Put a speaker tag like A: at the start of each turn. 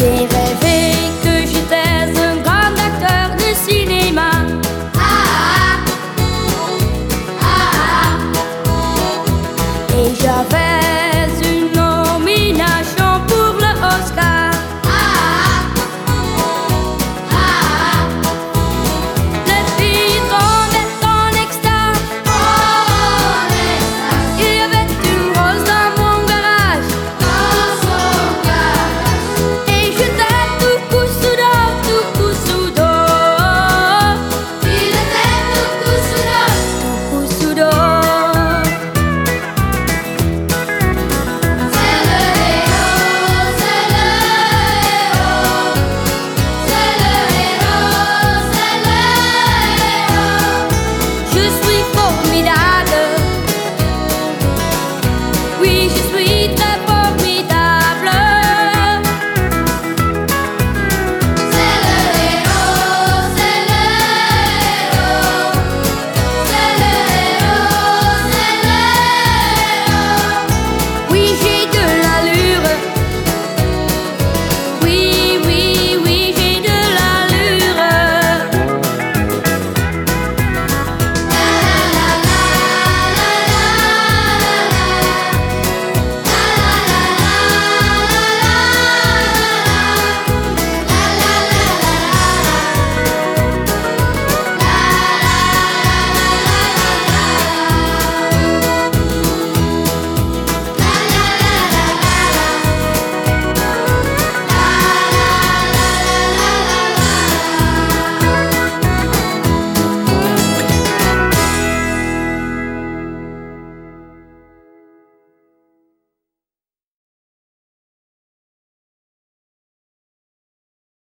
A: J'ai rêvé que j'étais un grand acteur de cinéma. Ah, ah, ah, et j'avais